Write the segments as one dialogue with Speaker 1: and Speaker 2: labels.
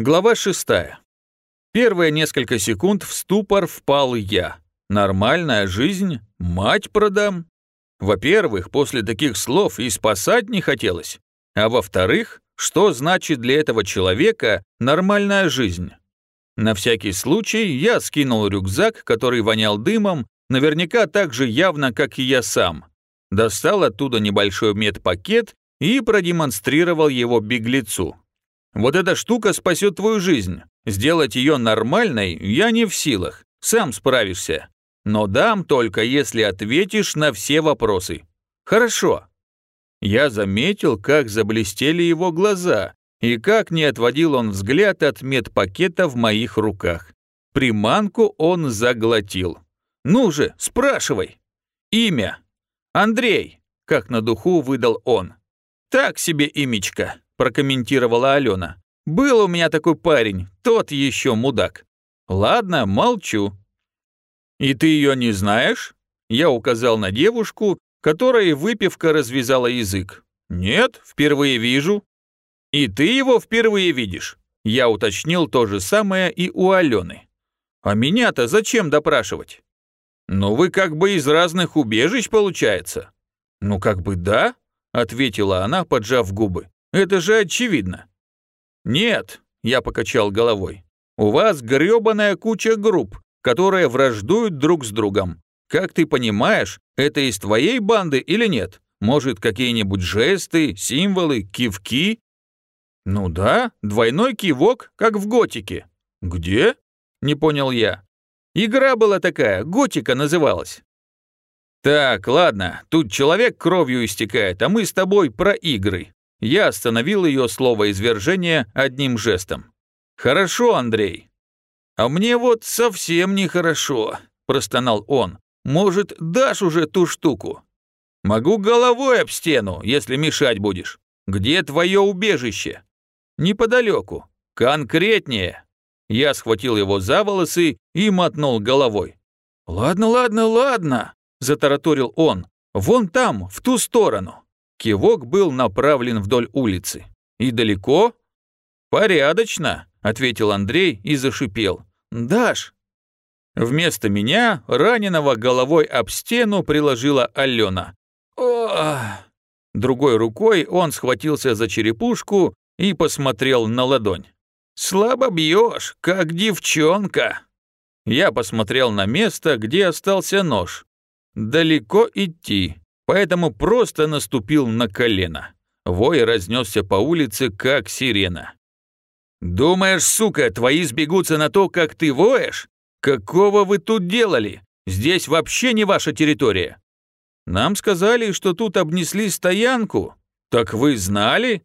Speaker 1: Глава шестая. Первые несколько секунд в ступор впал я. Нормальная жизнь, мать продам. Во-первых, после таких слов и спасать не хотелось. А во-вторых, что значит для этого человека нормальная жизнь? На всякий случай я скинул рюкзак, который вонял дымом, наверняка так же явно, как и я сам. Достал оттуда небольшой медпакет и продемонстрировал его беглецу. Вот эта штука спасет твою жизнь. Сделать ее нормальной я не в силах. Сам справишься. Но дам только, если ответишь на все вопросы. Хорошо. Я заметил, как заблестели его глаза, и как не отводил он взгляд от медпакета в моих руках. Приманку он заглотил. «Ну же, спрашивай!» «Имя?» «Андрей», как на духу выдал он. «Так себе имечко», прокомментировала Алена. «Был у меня такой парень, тот еще мудак». «Ладно, молчу». «И ты ее не знаешь?» Я указал на девушку, которой выпивка развязала язык. «Нет, впервые вижу». «И ты его впервые видишь?» Я уточнил то же самое и у Алены. «А меня-то зачем допрашивать?» «Ну вы как бы из разных убежищ, получается». «Ну как бы да», — ответила она, поджав губы. Это же очевидно». «Нет», — я покачал головой, «у вас грёбаная куча групп, которые враждуют друг с другом. Как ты понимаешь, это из твоей банды или нет? Может, какие-нибудь жесты, символы, кивки?» «Ну да, двойной кивок, как в готике». «Где?» — не понял я. «Игра была такая, готика называлась». «Так, ладно, тут человек кровью истекает, а мы с тобой про игры. Я остановил ее слово извержения одним жестом. «Хорошо, Андрей». «А мне вот совсем нехорошо», – простонал он. «Может, дашь уже ту штуку?» «Могу головой об стену, если мешать будешь. Где твое убежище?» «Неподалеку. Конкретнее». Я схватил его за волосы и мотнул головой. «Ладно, ладно, ладно», – затараторил он. «Вон там, в ту сторону». Кивок был направлен вдоль улицы. «И далеко?» «Порядочно», — ответил Андрей и зашипел. «Даш!» Вместо меня раненого головой об стену приложила Алена. «Ох!» Другой рукой он схватился за черепушку и посмотрел на ладонь. «Слабо бьешь, как девчонка!» Я посмотрел на место, где остался нож. «Далеко идти поэтому просто наступил на колено. Вой разнесся по улице, как сирена. «Думаешь, сука, твои сбегутся на то, как ты воешь? Какого вы тут делали? Здесь вообще не ваша территория». «Нам сказали, что тут обнесли стоянку. Так вы знали?»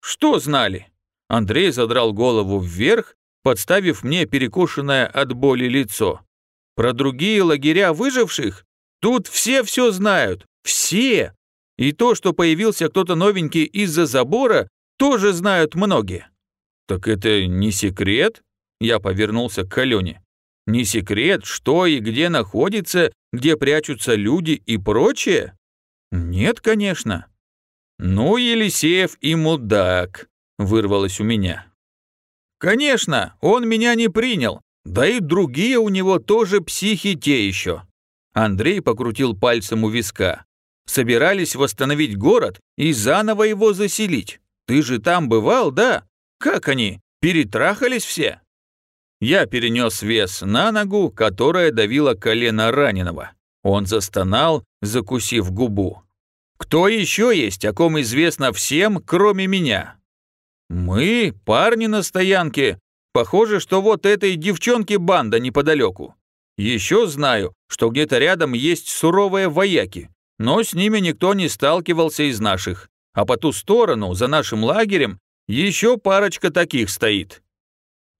Speaker 1: «Что знали?» Андрей задрал голову вверх, подставив мне перекошенное от боли лицо. «Про другие лагеря выживших? Тут все все знают. Все! И то, что появился кто-то новенький из-за забора, тоже знают многие. Так это не секрет? Я повернулся к Алене. Не секрет, что и где находится, где прячутся люди и прочее? Нет, конечно. Ну, Елисеев и мудак, вырвалось у меня. Конечно, он меня не принял, да и другие у него тоже психи те еще. Андрей покрутил пальцем у виска собирались восстановить город и заново его заселить. Ты же там бывал, да? Как они? Перетрахались все?» Я перенес вес на ногу, которая давила колено раненого. Он застонал, закусив губу. «Кто еще есть, о ком известно всем, кроме меня?» «Мы, парни на стоянке. Похоже, что вот этой девчонке банда неподалеку. Еще знаю, что где-то рядом есть суровые вояки. Но с ними никто не сталкивался из наших, а по ту сторону, за нашим лагерем, еще парочка таких стоит.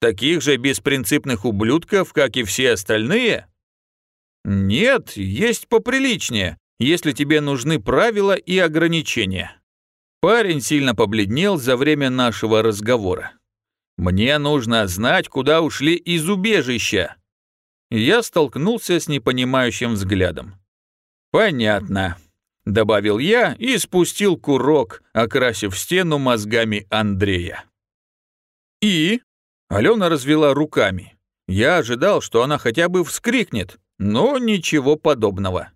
Speaker 1: Таких же беспринципных ублюдков, как и все остальные? Нет, есть поприличнее, если тебе нужны правила и ограничения. Парень сильно побледнел за время нашего разговора. Мне нужно знать, куда ушли из убежища. Я столкнулся с непонимающим взглядом. «Понятно», — добавил я и спустил курок, окрасив стену мозгами Андрея. «И?» Алена развела руками. Я ожидал, что она хотя бы вскрикнет, но ничего подобного.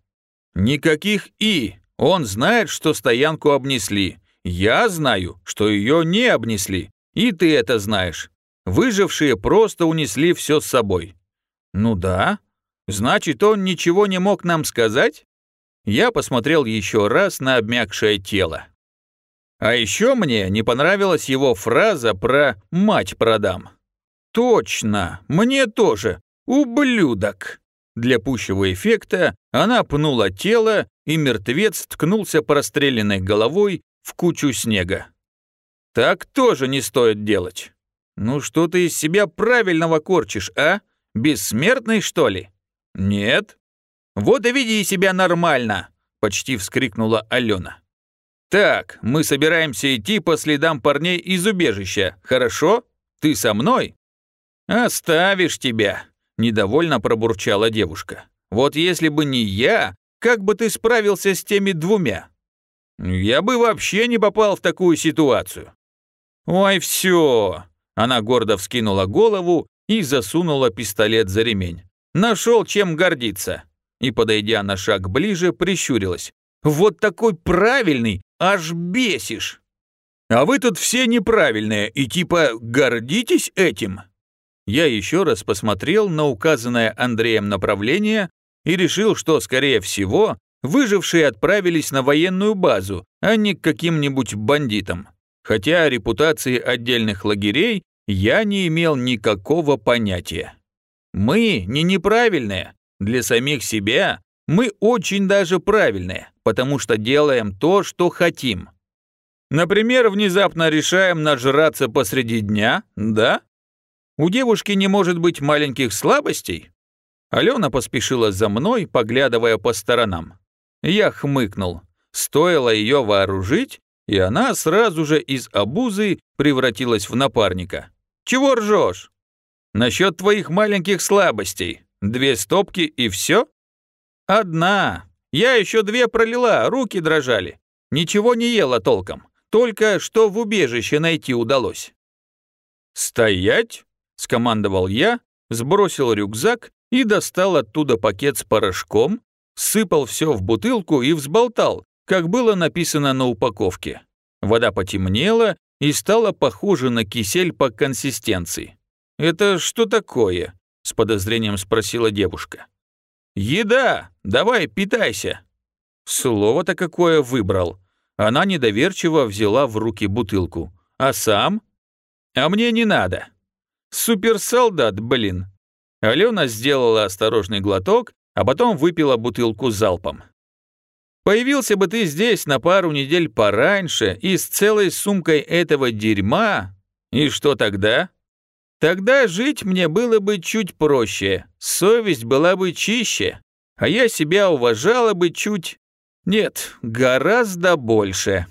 Speaker 1: Никаких «и». Он знает, что стоянку обнесли. Я знаю, что ее не обнесли. И ты это знаешь. Выжившие просто унесли все с собой. Ну да. Значит, он ничего не мог нам сказать? Я посмотрел еще раз на обмякшее тело. А еще мне не понравилась его фраза про «мать продам». Точно, мне тоже. Ублюдок. Для пущего эффекта она пнула тело, и мертвец ткнулся простреленной головой в кучу снега. Так тоже не стоит делать. Ну что ты из себя правильного корчишь, а? Бессмертный, что ли? Нет. Вот и веди себя нормально, почти вскрикнула Алена. Так, мы собираемся идти по следам парней из убежища, хорошо? Ты со мной? Оставишь тебя, недовольно пробурчала девушка. Вот если бы не я, как бы ты справился с теми двумя? Я бы вообще не попал в такую ситуацию. Ой, все. Она гордо вскинула голову и засунула пистолет за ремень. Нашел чем гордиться. И, подойдя на шаг ближе, прищурилась. Вот такой правильный, аж бесишь. А вы тут все неправильные и типа гордитесь этим? Я еще раз посмотрел на указанное Андреем направление и решил, что, скорее всего, выжившие отправились на военную базу, а не к каким-нибудь бандитам. Хотя репутации отдельных лагерей я не имел никакого понятия. Мы не неправильные. Для самих себя мы очень даже правильные, потому что делаем то, что хотим. Например, внезапно решаем нажраться посреди дня, да? У девушки не может быть маленьких слабостей? Алена поспешила за мной, поглядывая по сторонам. Я хмыкнул. Стоило ее вооружить, и она сразу же из обузы превратилась в напарника. «Чего ржешь?» «Насчет твоих маленьких слабостей. Две стопки и все?» «Одна. Я еще две пролила, руки дрожали. Ничего не ела толком. Только что в убежище найти удалось». «Стоять!» – скомандовал я, сбросил рюкзак и достал оттуда пакет с порошком, сыпал все в бутылку и взболтал, как было написано на упаковке. Вода потемнела и стала похожа на кисель по консистенции. «Это что такое?» – с подозрением спросила девушка. «Еда! Давай, питайся!» Слово-то какое выбрал. Она недоверчиво взяла в руки бутылку. «А сам?» «А мне не надо». «Суперсолдат, блин!» Алена сделала осторожный глоток, а потом выпила бутылку залпом. «Появился бы ты здесь на пару недель пораньше и с целой сумкой этого дерьма, и что тогда?» Тогда жить мне было бы чуть проще, совесть была бы чище, а я себя уважала бы чуть... Нет, гораздо больше.